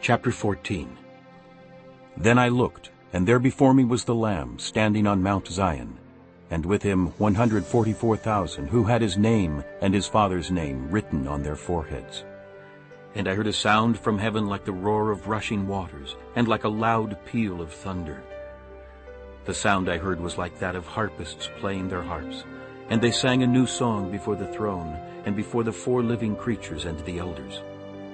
Chapter 14 Then I looked, and there before me was the Lamb standing on Mount Zion, and with him 144,000 who had his name and his father's name written on their foreheads. And I heard a sound from heaven like the roar of rushing waters, and like a loud peal of thunder. The sound I heard was like that of harpists playing their harps, and they sang a new song before the throne, and before the four living creatures and the elders.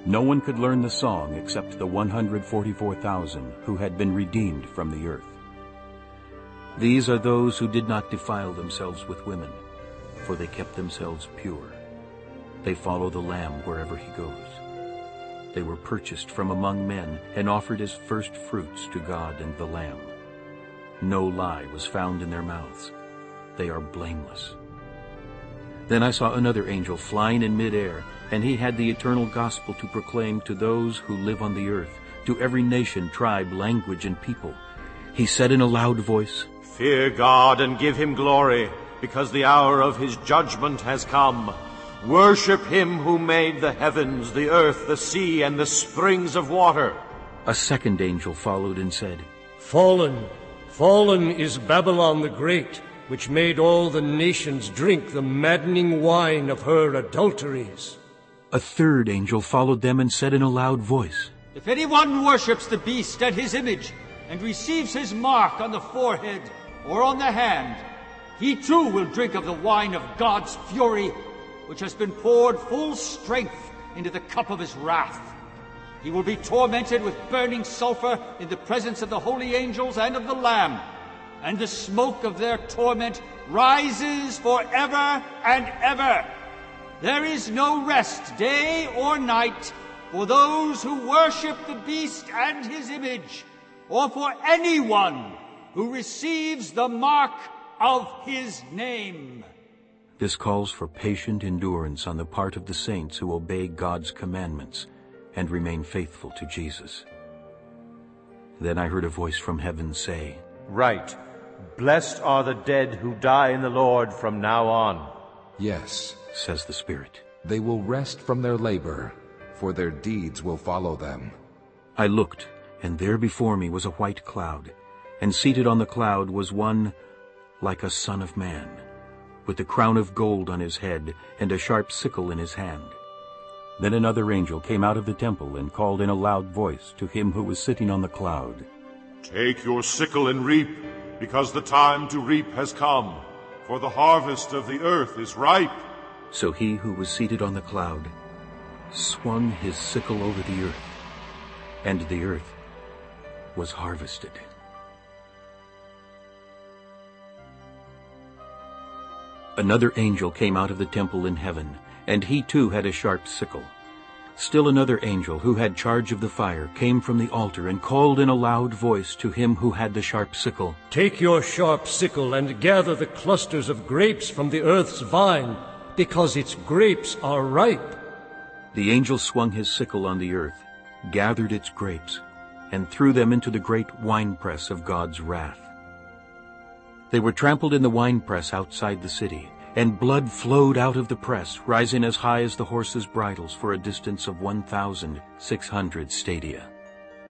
No one could learn the song except the 144,000 who had been redeemed from the earth. These are those who did not defile themselves with women, for they kept themselves pure. They follow the Lamb wherever he goes. They were purchased from among men and offered as first fruits to God and the Lamb. No lie was found in their mouths. They are blameless. Then I saw another angel flying in midair, and he had the eternal gospel to proclaim to those who live on the earth, to every nation, tribe, language, and people. He said in a loud voice, Fear God and give him glory, because the hour of his judgment has come. Worship him who made the heavens, the earth, the sea, and the springs of water. A second angel followed and said, Fallen, fallen is Babylon the Great, which made all the nations drink the maddening wine of her adulteries. A third angel followed them and said in a loud voice, If anyone worships the beast and his image, and receives his mark on the forehead or on the hand, he too will drink of the wine of God's fury, which has been poured full strength into the cup of his wrath. He will be tormented with burning sulfur in the presence of the holy angels and of the Lamb and the smoke of their torment rises forever and ever. There is no rest, day or night, for those who worship the beast and his image, or for anyone who receives the mark of his name. This calls for patient endurance on the part of the saints who obey God's commandments and remain faithful to Jesus. Then I heard a voice from heaven say, Write, Blessed are the dead who die in the Lord from now on. Yes, says the Spirit. They will rest from their labor, for their deeds will follow them. I looked, and there before me was a white cloud, and seated on the cloud was one like a son of man, with a crown of gold on his head and a sharp sickle in his hand. Then another angel came out of the temple and called in a loud voice to him who was sitting on the cloud. Take your sickle and reap, because the time to reap has come, for the harvest of the earth is ripe. So he who was seated on the cloud swung his sickle over the earth, and the earth was harvested. Another angel came out of the temple in heaven, and he too had a sharp sickle. Still another angel, who had charge of the fire, came from the altar and called in a loud voice to him who had the sharp sickle. Take your sharp sickle and gather the clusters of grapes from the earth's vine, because its grapes are ripe. The angel swung his sickle on the earth, gathered its grapes, and threw them into the great winepress of God's wrath. They were trampled in the winepress outside the city, and blood flowed out of the press, rising as high as the horses' bridles for a distance of 1,600 stadia.